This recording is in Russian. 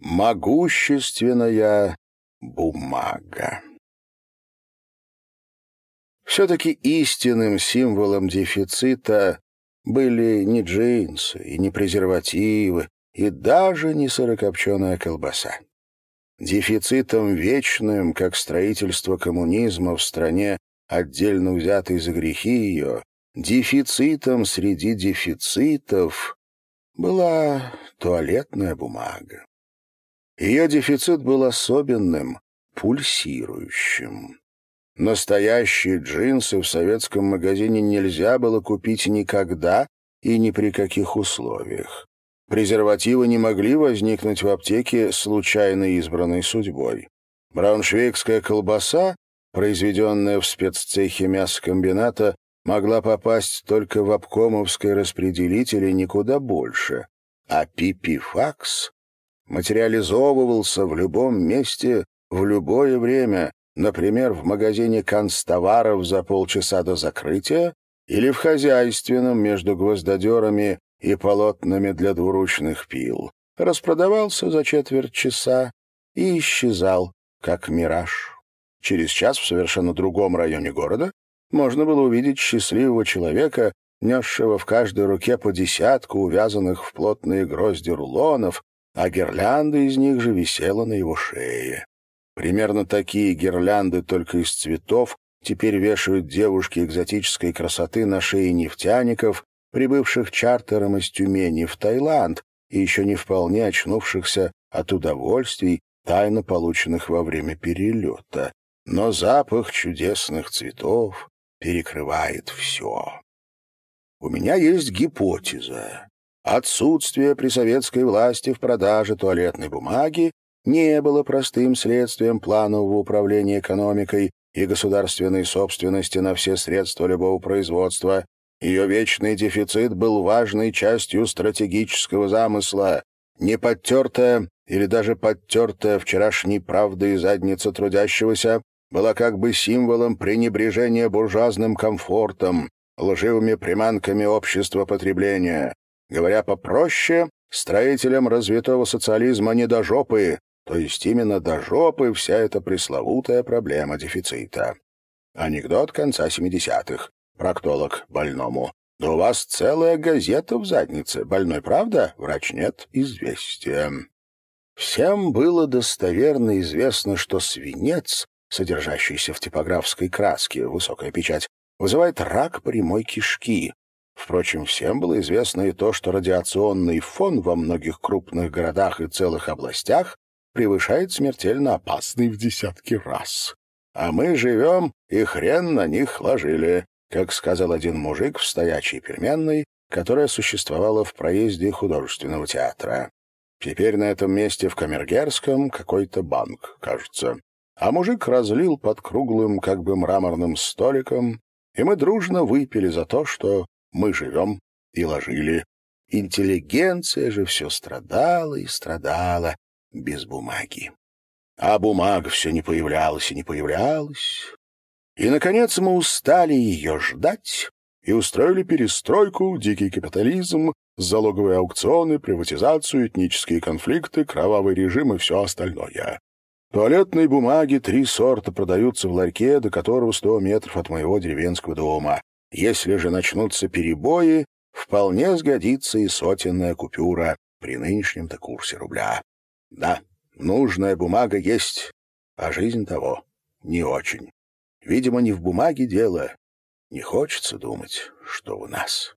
могущественная бумага. Все-таки истинным символом дефицита были не джинсы и не презервативы, и даже не сырокопченая колбаса. Дефицитом вечным, как строительство коммунизма в стране, отдельно взятой за грехи ее, дефицитом среди дефицитов была туалетная бумага. Ее дефицит был особенным, пульсирующим. Настоящие джинсы в советском магазине нельзя было купить никогда и ни при каких условиях. Презервативы не могли возникнуть в аптеке случайно избранной судьбой. Брауншвейгская колбаса, произведенная в спеццехе мясокомбината, могла попасть только в обкомовский распределитель и никуда больше. А пипифакс материализовывался в любом месте в любое время, например, в магазине констоваров за полчаса до закрытия или в хозяйственном между гвоздодерами и полотнами для двуручных пил, распродавался за четверть часа и исчезал, как мираж. Через час в совершенно другом районе города можно было увидеть счастливого человека, несшего в каждой руке по десятку увязанных в плотные грозди рулонов, а гирлянда из них же висела на его шее. Примерно такие гирлянды, только из цветов, теперь вешают девушки экзотической красоты на шее нефтяников, прибывших чартером из Тюмени в Таиланд и еще не вполне очнувшихся от удовольствий, тайно полученных во время перелета. Но запах чудесных цветов перекрывает все. У меня есть гипотеза. Отсутствие при советской власти в продаже туалетной бумаги не было простым следствием планового управления экономикой и государственной собственности на все средства любого производства. Ее вечный дефицит был важной частью стратегического замысла. Не подтертая или даже подтертая вчерашней правдой задница трудящегося была как бы символом пренебрежения буржуазным комфортом, лживыми приманками общества потребления. Говоря попроще, строителям развитого социализма не до жопы, то есть именно до жопы вся эта пресловутая проблема дефицита. Анекдот конца 70-х. Проктолог больному. «Да у вас целая газета в заднице. Больной, правда? Врач нет. Известие». Всем было достоверно известно, что свинец, содержащийся в типографской краске, высокая печать, вызывает рак прямой кишки. Впрочем, всем было известно и то, что радиационный фон во многих крупных городах и целых областях превышает смертельно опасный в десятки раз. А мы живем, и хрен на них ложили, как сказал один мужик в стоячей переменной, которая существовала в проезде художественного театра. Теперь на этом месте в Камергерском какой-то банк, кажется. А мужик разлил под круглым, как бы мраморным столиком, и мы дружно выпили за то, что мы живем и ложили. Интеллигенция же все страдала и страдала без бумаги. А бумага все не появлялась и не появлялась. И, наконец, мы устали ее ждать и устроили перестройку, дикий капитализм, залоговые аукционы, приватизацию, этнические конфликты, кровавый режим и все остальное. Туалетной бумаги три сорта продаются в ларьке, до которого сто метров от моего деревенского дома. Если же начнутся перебои, вполне сгодится и сотенная купюра при нынешнем-то курсе рубля. Да, нужная бумага есть, а жизнь того не очень. Видимо, не в бумаге дело. Не хочется думать, что у нас.